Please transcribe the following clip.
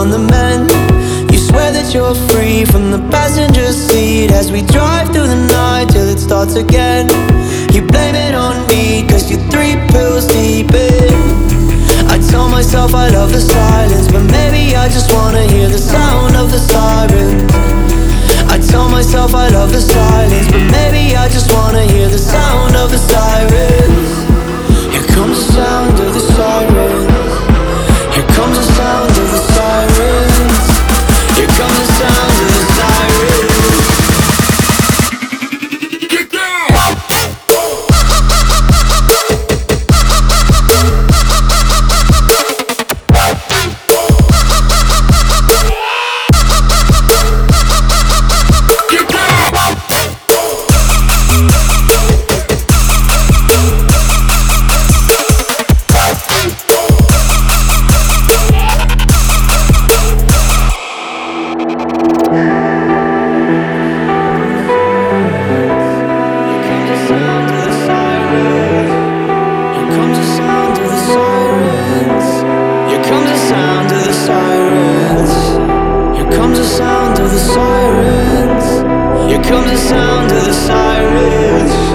on the mend. You swear that you're free from the passenger seat as we drive through the night till it starts again. You blame it on me, cause you're three pills deep in. I tell myself I love the silence, but maybe I just wanna hear the sound of the sirens. Sound of the sirens. Here comes the sound of the sirens.